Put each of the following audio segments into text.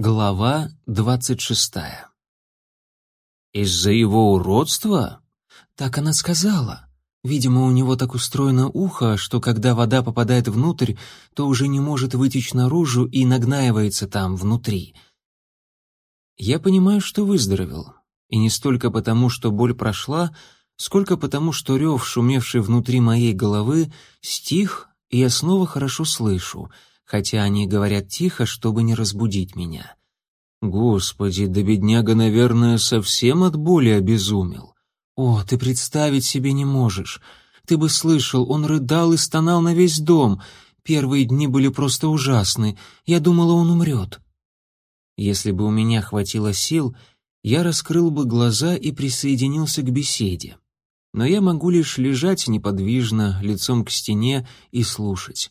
Глава двадцать шестая. «Из-за его уродства?» Так она сказала. Видимо, у него так устроено ухо, что когда вода попадает внутрь, то уже не может вытечь наружу и нагнаивается там, внутри. Я понимаю, что выздоровел. И не столько потому, что боль прошла, сколько потому, что рев, шумевший внутри моей головы, стих, и я снова хорошо слышу — хотя они говорят тихо, чтобы не разбудить меня. Господи, да бедняга, наверное, совсем от боли обезумел. О, ты представить себе не можешь. Ты бы слышал, он рыдал и стонал на весь дом. Первые дни были просто ужасны. Я думала, он умрет. Если бы у меня хватило сил, я раскрыл бы глаза и присоединился к беседе. Но я могу лишь лежать неподвижно, лицом к стене и слушать.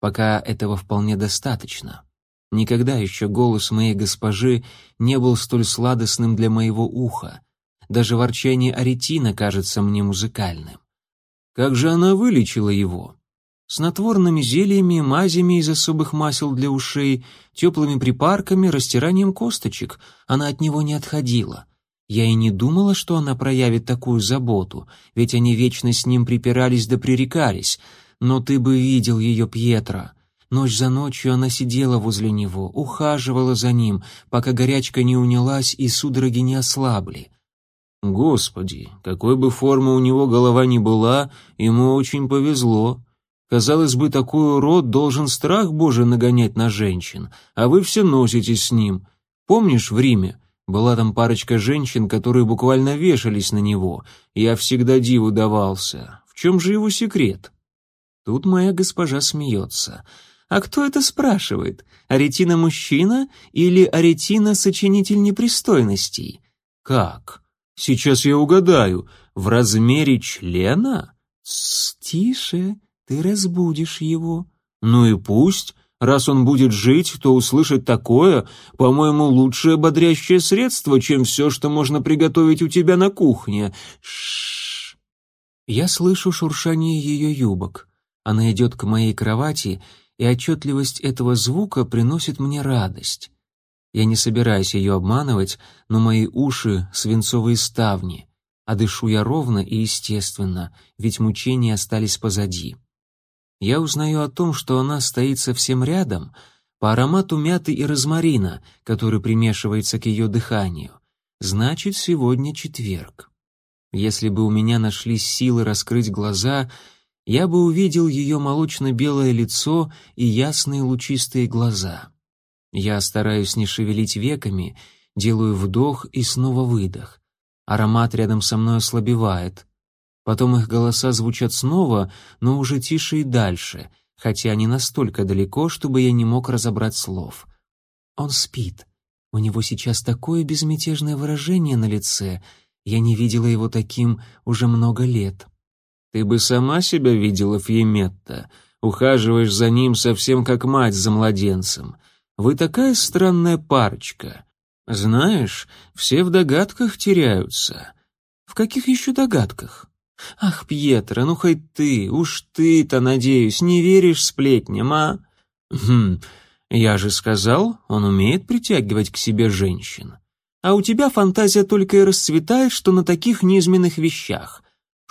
Пока этого вполне достаточно. Никогда еще голос моей госпожи не был столь сладостным для моего уха. Даже ворчание аретина кажется мне музыкальным. Как же она вылечила его? Снотворными зельями, мазями из особых масел для ушей, теплыми припарками, растиранием косточек. Она от него не отходила. Я и не думала, что она проявит такую заботу, ведь они вечно с ним припирались да пререкались — но ты бы видел ее, Пьетро. Ночь за ночью она сидела возле него, ухаживала за ним, пока горячка не унялась и судороги не ослабли. Господи, какой бы формы у него голова ни была, ему очень повезло. Казалось бы, такой урод должен страх Божий нагонять на женщин, а вы все носитесь с ним. Помнишь в Риме? Была там парочка женщин, которые буквально вешались на него. Я всегда диву давался. В чем же его секрет? Тут моя госпожа смеется. «А кто это спрашивает? Аретина мужчина или Аретина сочинитель непристойностей?» «Как? Сейчас я угадаю. В размере члена?» «Тс, тише, ты разбудишь его». «Ну и пусть. Раз он будет жить, то услышать такое, по-моему, лучшее бодрящее средство, чем все, что можно приготовить у тебя на кухне. Шш. Я слышу шуршание ее юбок. Она идет к моей кровати, и отчетливость этого звука приносит мне радость. Я не собираюсь ее обманывать, но мои уши — свинцовые ставни, а дышу я ровно и естественно, ведь мучения остались позади. Я узнаю о том, что она стоит совсем рядом, по аромату мяты и розмарина, который примешивается к ее дыханию. Значит, сегодня четверг. Если бы у меня нашлись силы раскрыть глаза — я бы увидел ее молочно-белое лицо и ясные лучистые глаза. Я стараюсь не шевелить веками, делаю вдох и снова выдох. Аромат рядом со мной ослабевает. Потом их голоса звучат снова, но уже тише и дальше, хотя не настолько далеко, чтобы я не мог разобрать слов. Он спит. У него сейчас такое безмятежное выражение на лице. Я не видела его таким уже много лет. Ты бы сама себя видела, Фьеметта. Ухаживаешь за ним совсем как мать за младенцем. Вы такая странная парочка. Знаешь, все в догадках теряются. В каких еще догадках? Ах, Пьетро, ну хоть ты, уж ты-то, надеюсь, не веришь сплетням, а? Хм, я же сказал, он умеет притягивать к себе женщин. А у тебя фантазия только и расцветает, что на таких низменных вещах.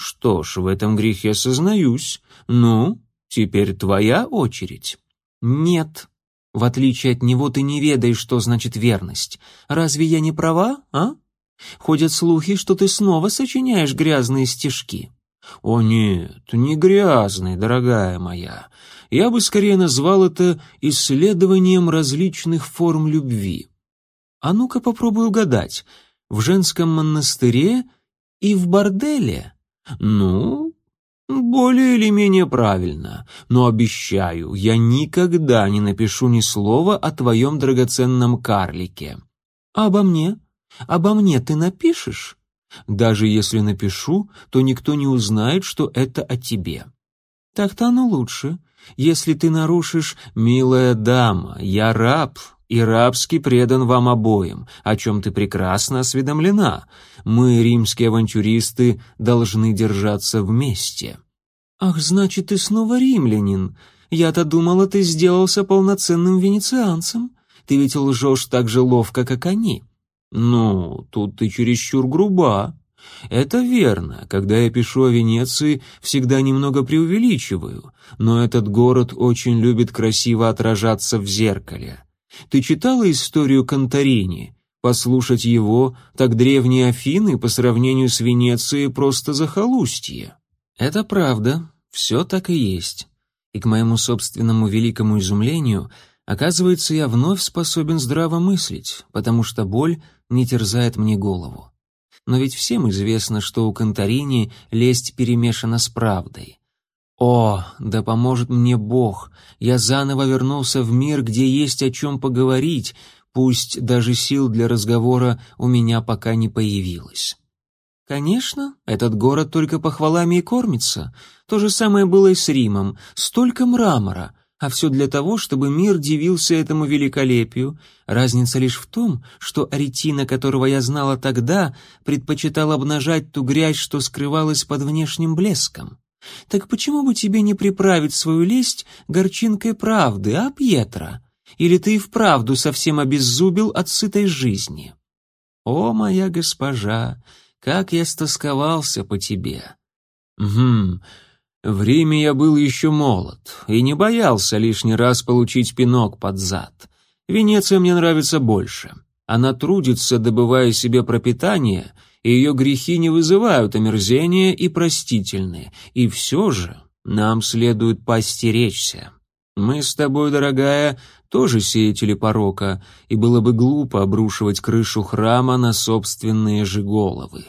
Что ж, в этом грехе сознаюсь. Ну, теперь твоя очередь. Нет. В отличие от него ты не ведаешь, что значит верность. Разве я не права, а? Ходят слухи, что ты снова сочиняешь грязные стишки. О нет, не грязные, дорогая моя. Я бы скорее назвал это исследованием различных форм любви. А ну-ка попробуй угадать. В женском монастыре и в борделе? «Ну, более или менее правильно, но обещаю, я никогда не напишу ни слова о твоем драгоценном карлике». «А обо мне? Обо мне ты напишешь?» «Даже если напишу, то никто не узнает, что это о тебе». «Так-то оно лучше. Если ты нарушишь, милая дама, я раб, и рабски предан вам обоим, о чем ты прекрасно осведомлена. Мы, римские авантюристы, должны держаться вместе». «Ах, значит, ты снова римлянин. Я-то думала, ты сделался полноценным венецианцем. Ты ведь лжешь так же ловко, как они». «Ну, тут ты чересчур груба», это верно, когда я пишу о Венеции, всегда немного преувеличиваю, но этот город очень любит красиво отражаться в зеркале. Ты читала историю Конторини? Послушать его, так древние Афины по сравнению с Венецией просто захолустье. Это правда, все так и есть. И к моему собственному великому изумлению, оказывается, я вновь способен здраво мыслить, потому что боль не терзает мне голову. Но ведь всем известно, что у Конторини лесть перемешана с правдой. О, да поможет мне Бог! Я заново вернулся в мир, где есть о чем поговорить, пусть даже сил для разговора у меня пока не появилось. Конечно, этот город только похвалами и кормится. То же самое было и с Римом. Столько мрамора, а все для того, чтобы мир дивился этому великолепию. Разница лишь в том, что Аретина, которого я знала тогда, предпочитал обнажать ту грязь, что скрывалась под внешним блеском. Так почему бы тебе не приправить свою лесть горчинкой правды, а, Пьетро? Или ты и вправду совсем обеззубил от сытой жизни? О, моя госпожа, как я стосковался по тебе! Угу, в Риме я был еще молод и не боялся лишний раз получить пинок под зад. Венеция мне нравится больше. Она трудится, добывая себе пропитание, и ее грехи не вызывают омерзения и простительны. И все же нам следует постеречься. Мы с тобой, дорогая, тоже сеятели порока, и было бы глупо обрушивать крышу храма на собственные же головы.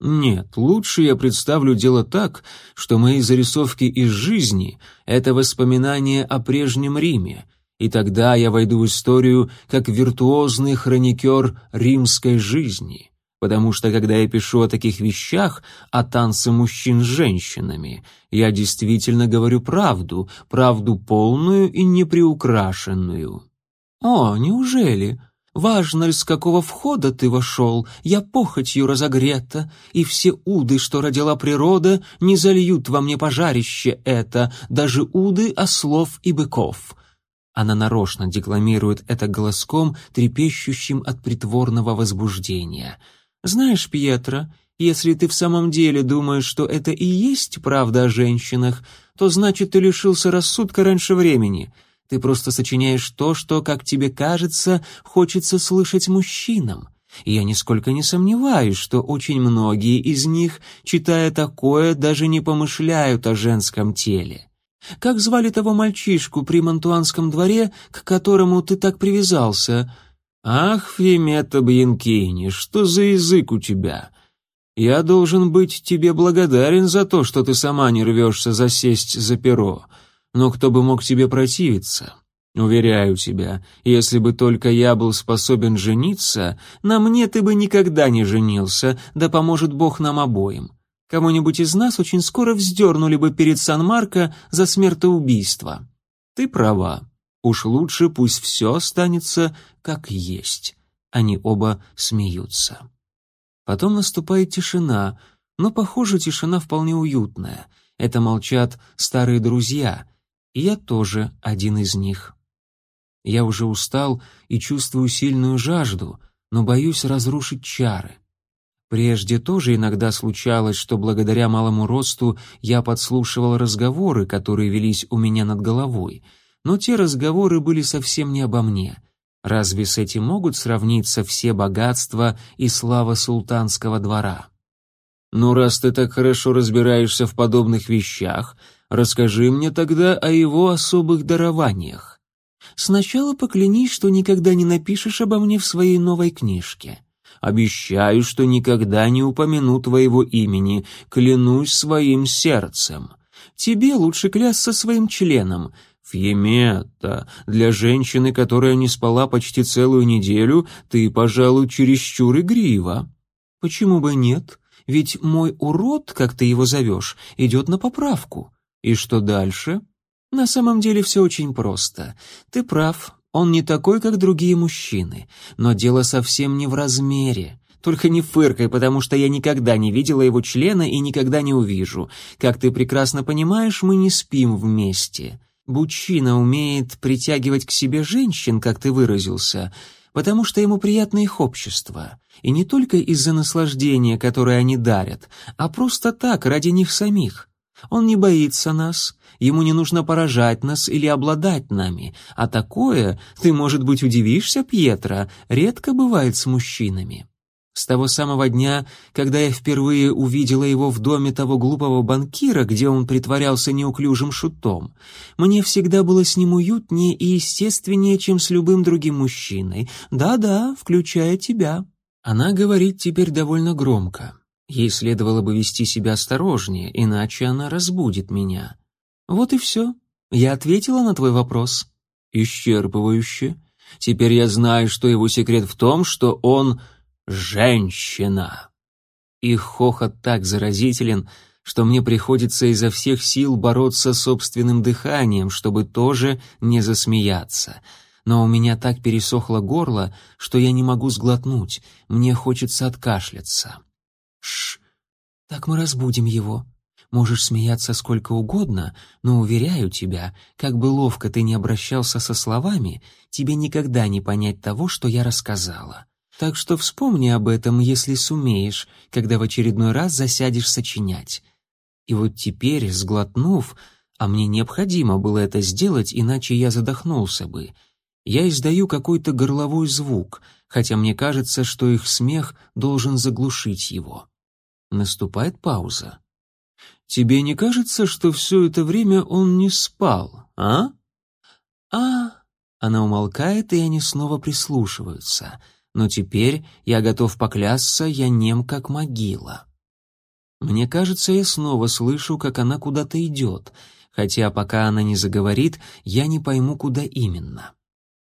Нет, лучше я представлю дело так, что мои зарисовки из жизни — это воспоминания о прежнем Риме, и тогда я войду в историю как виртуозный хроникер римской жизни, потому что когда я пишу о таких вещах, о танце мужчин с женщинами, я действительно говорю правду, правду полную и неприукрашенную. «О, неужели?» Важно ли, с какого входа ты вошел, я похотью разогрета, и все уды, что родила природа, не зальют во мне пожарище это, даже уды ослов и быков». Она нарочно декламирует это голоском, трепещущим от притворного возбуждения. «Знаешь, Пьетро, если ты в самом деле думаешь, что это и есть правда о женщинах, то значит, ты лишился рассудка раньше времени». Ты просто сочиняешь то, что, как тебе кажется, хочется слышать мужчинам. И я нисколько не сомневаюсь, что очень многие из них, читая такое, даже не помышляют о женском теле. Как звали того мальчишку при Монтуанском дворе, к которому ты так привязался? Ах, Фемета Бьянкини, что за язык у тебя? Я должен быть тебе благодарен за то, что ты сама не рвешься засесть за перо. Но кто бы мог тебе противиться? Уверяю тебя, если бы только я был способен жениться, на мне ты бы никогда не женился, да поможет Бог нам обоим. Кому-нибудь из нас очень скоро вздернули бы перед Сан-Марко за смертоубийство. Ты права. Уж лучше пусть все останется как есть. Они оба смеются. Потом наступает тишина, но, похоже, тишина вполне уютная. Это молчат старые друзья, и я тоже один из них. Я уже устал и чувствую сильную жажду, но боюсь разрушить чары. Прежде тоже иногда случалось, что благодаря малому росту я подслушивал разговоры, которые велись у меня над головой, но те разговоры были совсем не обо мне. Разве с этим могут сравниться все богатства и слава султанского двора? «Ну, раз ты так хорошо разбираешься в подобных вещах, расскажи мне тогда о его особых дарованиях. Сначала поклянись, что никогда не напишешь обо мне в своей новой книжке. Обещаю, что никогда не упомяну твоего имени, клянусь своим сердцем. Тебе лучше клясться своим членом». «Фьемета, для женщины, которая не спала почти целую неделю, ты, пожалуй, чересчур игрива». «Почему бы нет?» Ведь мой урод, как ты его зовешь, идет на поправку. И что дальше? На самом деле все очень просто. Ты прав, он не такой, как другие мужчины. Но дело совсем не в размере. Только не фыркай, потому что я никогда не видела его члена и никогда не увижу. Как ты прекрасно понимаешь, мы не спим вместе. Бучина умеет притягивать к себе женщин, как ты выразился, потому что ему приятно их общество, и не только из-за наслаждения, которое они дарят, а просто так, ради них самих. Он не боится нас, ему не нужно поражать нас или обладать нами, а такое, ты, может быть, удивишься, Пьетро, редко бывает с мужчинами. С того самого дня, когда я впервые увидела его в доме того глупого банкира, где он притворялся неуклюжим шутом, мне всегда было с ним уютнее и естественнее, чем с любым другим мужчиной. Да-да, включая тебя. Она говорит теперь довольно громко. Ей следовало бы вести себя осторожнее, иначе она разбудит меня. Вот и все. Я ответила на твой вопрос. Исчерпывающе. Теперь я знаю, что его секрет в том, что он «Женщина!» Их хохот так заразителен, что мне приходится изо всех сил бороться с собственным дыханием, чтобы тоже не засмеяться. Но у меня так пересохло горло, что я не могу сглотнуть, мне хочется откашляться. Шш, так мы разбудим его. Можешь смеяться сколько угодно, но, уверяю тебя, как бы ловко ты ни обращался со словами, тебе никогда не понять того, что я рассказала. Так что вспомни об этом, если сумеешь, когда в очередной раз засядешь сочинять. И вот теперь, сглотнув, а мне необходимо было это сделать, иначе я задохнулся бы, я издаю какой-то горловой звук, хотя мне кажется, что их смех должен заглушить его. Наступает пауза. «Тебе не кажется, что все это время он не спал, а?» «А...» Она умолкает, и они снова прислушиваются — но теперь, я готов поклясться, я нем как могила. Мне кажется, я снова слышу, как она куда-то идет, хотя пока она не заговорит, я не пойму, куда именно.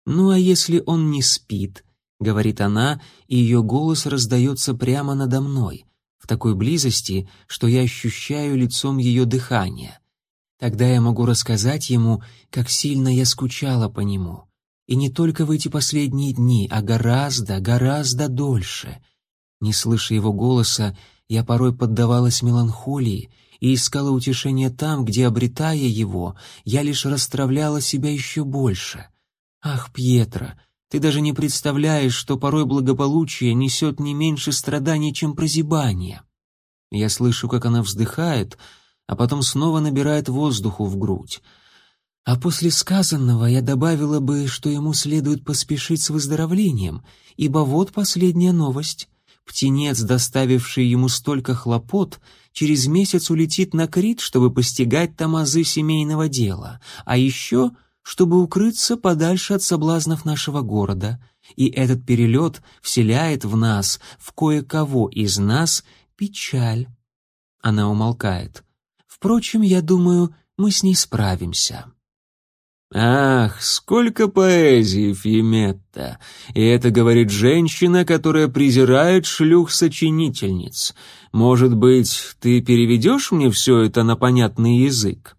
«Ну а если он не спит?» — говорит она, и ее голос раздается прямо надо мной, в такой близости, что я ощущаю лицом ее дыхание. Тогда я могу рассказать ему, как сильно я скучала по нему, и не только в эти последние дни, а гораздо, гораздо дольше. Не слыша его голоса, я порой поддавалась меланхолии и искала утешение там, где, обретая его, я лишь расстравляла себя еще больше. Ах, Пьетро, ты даже не представляешь, что порой благополучие несет не меньше страданий, чем прозябание. Я слышу, как она вздыхает, а потом снова набирает воздуху в грудь. А после сказанного я добавила бы, что ему следует поспешить с выздоровлением, ибо вот последняя новость. Птенец, доставивший ему столько хлопот, через месяц улетит на Крит, чтобы постигать там азы семейного дела, а еще, чтобы укрыться подальше от соблазнов нашего города. И этот перелет вселяет в нас, в кое-кого из нас, печаль. Она умолкает. Впрочем, я думаю, мы с ней справимся. Ах, сколько поэзии, Фиметта! И это говорит женщина, которая презирает шлюх-сочинительниц. Может быть, ты переведешь мне все это на понятный язык?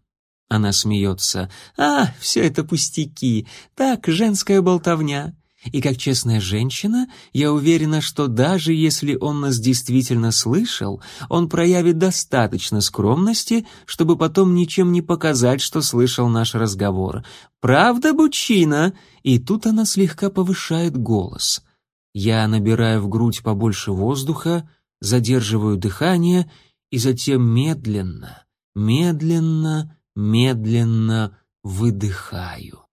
Она смеется. А, все это пустяки. Так, женская болтовня. И как честная женщина, я уверена, что даже если он нас действительно слышал, он проявит достаточно скромности, чтобы потом ничем не показать, что слышал наш разговор. Правда, Бучина? И тут она слегка повышает голос. Я набираю в грудь побольше воздуха, задерживаю дыхание и затем медленно, медленно, медленно выдыхаю.